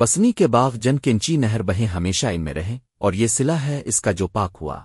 بسنی کے باغ جن کنچی نہر بہیں ہمیشہ ان میں رہیں اور یہ سلا ہے اس کا جو پاک ہوا۔